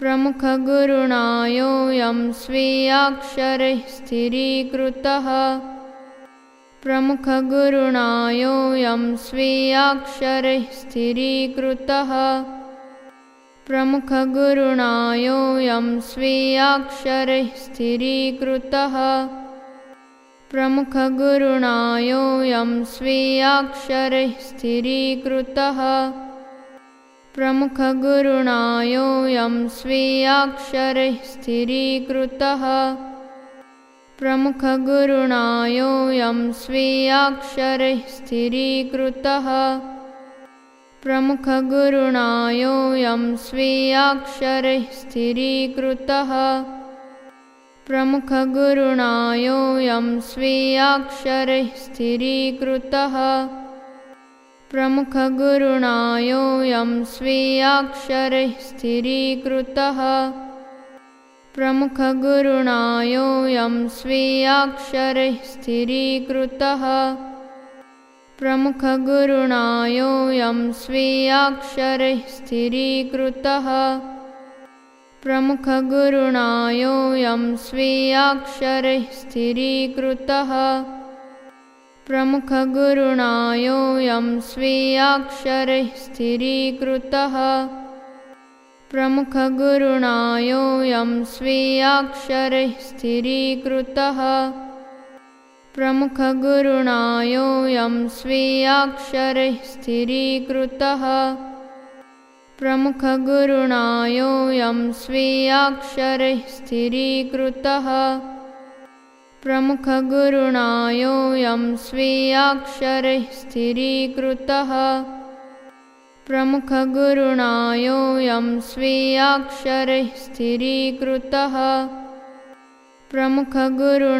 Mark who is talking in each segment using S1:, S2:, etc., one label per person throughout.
S1: प्रमुखगुरुणायोऽयं स्वीयाक्षरैः स्थिरीकृतः प्रमुखगुरुणायोऽयं स्वीयाक्षरैः स्थिरीकृतः प्रमुखगुरुणायोऽयं स्वीयाक्षरैः स्थिरीकृतः प्रमुखगुरुणायोऽयं स्वीयाक्षरैः स्थिरीकृतः प्रमुखगुरुणायोऽयं स्वीयाक्षरैः स्थिरीकृतः प्रमुखगुरुणायोऽयं स्वीयाक्षरैः स्थिरीकृतः प्रमुखगुरुणायोऽयं स्वीयाक्षरैः स्थिरीकृतः प्रमुखगुरुणायोऽयं स्वीयाक्षरैः स्थिरीकृतः प्रमुखगुरुणायोऽयं स्वीयाक्षरैः स्थिरीकृतः प्रमुखगुरुणायोऽयं स्वीयाक्षरैः स्थिरीकृतः प्रमुखगुरुणायोऽयं स्वीयाक्षरैः स्थिरीकृतः प्रमुखगुरुणायोऽयं स्वीयाक्षरैः स्थिरीकृतः प्रमुखगुरुणायोऽयं स्वीयाक्षरैः स्थिरीकृतः प्रमुखगुरुणायोऽयं स्वीयाक्षरैः स्थिरीकृतः प्रमुखगुरुणायोऽयं स्वीयाक्षरैः स्थिरीकृतः प्रमुखगुरुणायोऽयं स्वीयाक्षरैः स्थिरीकृतः प्रमुखगुरुणायोऽयं स्वीयाक्षरैः स्थिरीकृतः प्रमुखगुरुणायोऽयं स्वीयाक्षरैः स्थिरीकृतः प्रमुखगुरुणायोऽयं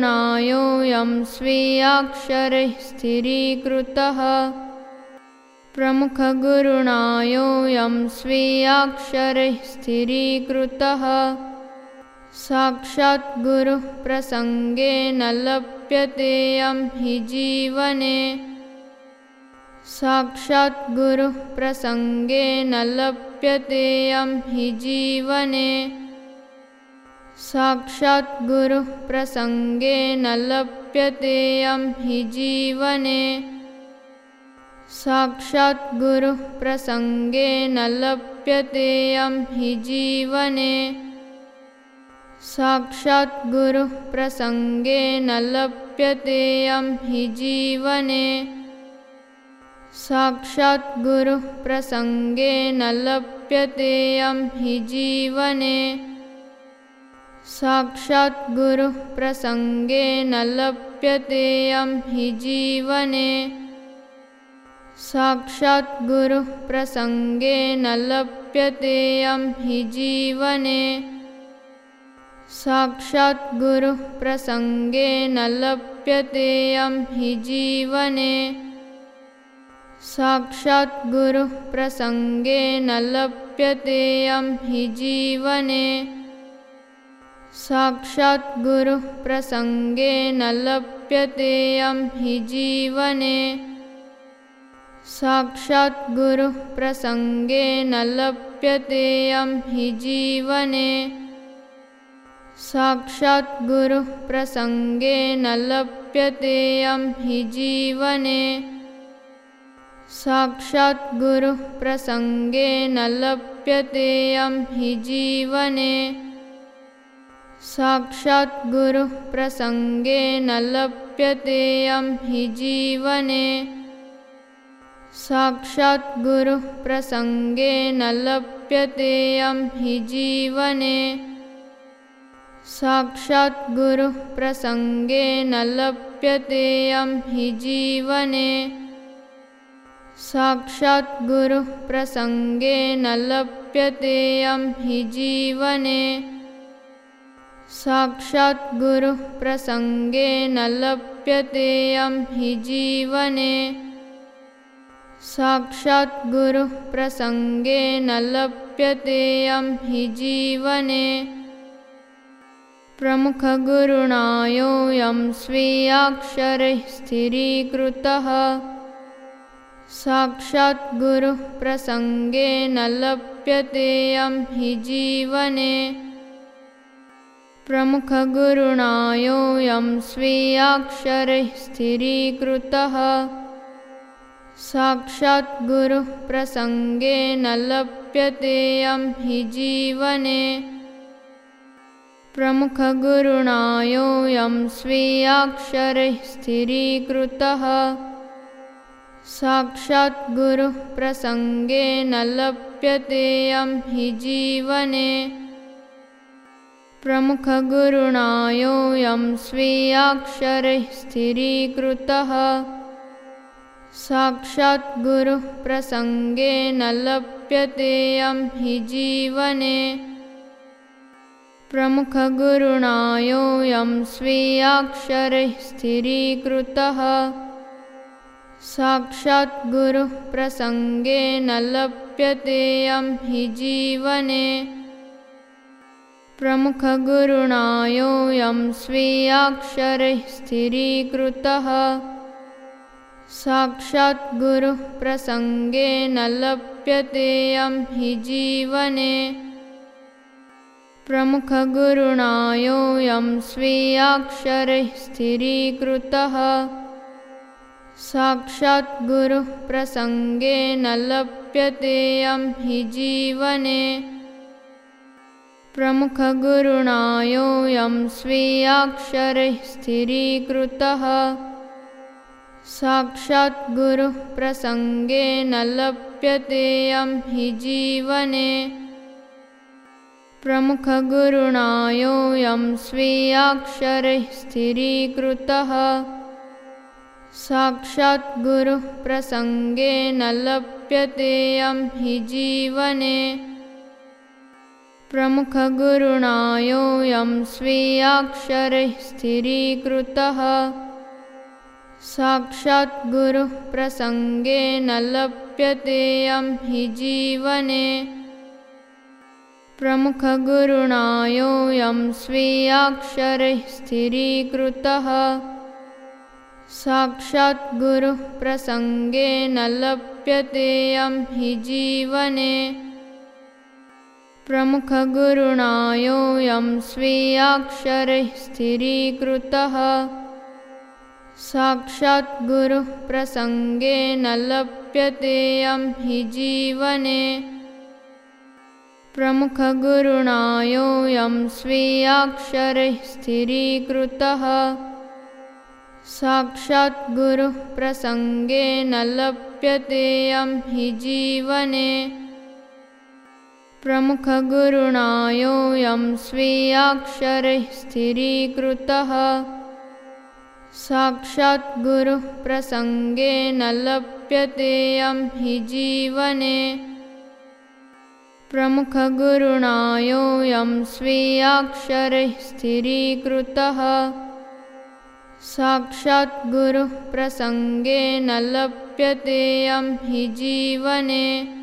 S1: स्वीयाक्षरैः स्थिरीकृतः प्रमुखगुरुणायोऽयं स्वीयाक्षरैः स्थिरीकृतः साक्षाद्गुरुः प्रसङ्गेन लभ्यतेयं हि जीवने। साक्षाद्गुरुः प्रसङ्गेन लभ्यतेयं हि जीवने। साक्षाद्गुरुः प्रसङ्गेन लभ्यतेयं हि जीवने। साक्षाद्गुरुः प्रसङ्गेन लभ्यतेयं हि जीवने साक्षाद्गुरुः प्रसङ्गेन लभ्यतेयं हि जीवने। साक्षाद्गुरुः प्रसङ्गेन लभ्यतेयं हि जीवने। साक्षाद्गुरुः प्रसङ्गेन लभ्यतेयं हि जीवने। साक्षाद्गुरुः प्रसङ्गेन लभ्यतेयं हि जीवने साक्षाद्गुरुः प्रसङ्गेन लभ्यतेयं हि जीवने। साक्षाद्गुरुः प्रसङ्गेन लभ्यतेयं हि जीवने। साक्षाद्गुरुः प्रसङ्गेन लभ्यतेयं हि जीवने। साक्षाद्गुरुः प्रसङ्गेन लभ्यतेयं हि जीवने साक्षाद्गुरुः प्रसङ्गेन लभ्यतेयं हि जीवने। साक्षाद्गुरुः प्रसङ्गेन लभ्यतेयं हि जीवने। साक्षाद्गुरुः प्रसङ्गेन लभ्यतेयं हि जीवने। साक्षाद्गुरुः प्रसङ्गेन लभ्यतेयं हि जीवने साक्षाद्गुरुः प्रसङ्गेन लभ्यतेयं हि जीवने। साक्षाद्गुरुः प्रसङ्गेन लभ्यतेयं हि जीवने। साक्षाद्गुरुः प्रसङ्गेन लभ्यतेयं हि जीवने। साक्षाद्गुरुः प्रसङ्गेन लभ्यतेयं हि जीवने प्रमुखगुरुणायोऽयं स्वीयाक्षरैः स्थिरीकृतः साक्षाद्गुरुः प्रसङ्गेन लभ्य लप्यतेयं हि जीवने। प्रमुखगुरुणायोऽयं स्वीयाक्षरैः स्थिरीकृतः साक्षाद्गुरुः प्रसङ्गेन लप्यतेयं हि जीवने प्रमुखगुरुणायोऽयं स्वीयाक्षरैः स्थिरीकृतः साक्षाद्गुरुः प्रसङ्गेन लप्यतेयं हि जीवने। प्रमुखगुरुणायोऽयं स्वीयाक्षरैः स्थिरीकृतः साक्षाद्गुरुः प्रसङ्गेन लप्यतेयं हि जीवने प्रमुखगुरुणायोऽयं स्वीयाक्षरैः स्थिरीकृतः। साक्षाद्गुरुः प्रसङ्गेन लप्यतेयं हि जीवने। प्रमुखगुरुणायोऽयं स्वीयाक्षरैः स्थिरीकृतः। साक्षाद्गुरुः प्रसङ्गेन लप्यतेयं हि जीवने प्रमुखगुरुणायोऽयं स्वीयाक्षरैः स्थिरीकृतः साक्षाद्गुरुः प्रसङ्गेन लप्यतेयं हि जीवने। प्रमुखगुरुणायोऽयं स्वीयाक्षरैः स्थिरीकृतः साक्षाद्गुरुः प्रसङ्गेन लप्यतेयं हि जीवने प्रमुखगुरुणायोऽयं स्वीयाक्षरैः स्थिरीकृतः। साक्षाद्गुरुः प्रसङ्गेन लप्यतेयं हि जीवने। प्रमुखगुरुणायोऽयं स्वीयाक्षरैः स्थिरीकृतः। साक्षाद्गुरुः प्रसङ्गेन लप्यतेयं हि जीवने प्रमुखगुरुणायोऽयं स्वीयाक्षरैः स्थिरीकृतः साक्षाद्गुरुः प्रसङ्गेन लप्यतेयं हि जीवने। प्रमुखगुरुणायोऽयं स्वीयाक्षरैः स्थिरीकृतः साक्षाद्गुरुः प्रसङ्गेन लप्यतेयं हि जीवने प्रमुखगुरुणायोऽयं स्वीयाक्षरैः स्थिरीकृतः साक्षाद्गुरुः प्रसङ्गेन लप्यतेयं हि जीवने। प्रमुखगुरुणायोऽयं स्वीयाक्षरैः स्थिरीकृतः साक्षात्, गुरुः प्रसङ्गेन लप्यतेयं हि जीवने प्रमुखगुरुणायोऽयं स्वीयाक्षरैः स्थिरीकृतः। साक्षात्, गुरुः प्रसङ्गेन लप्यतेयं हि जीवने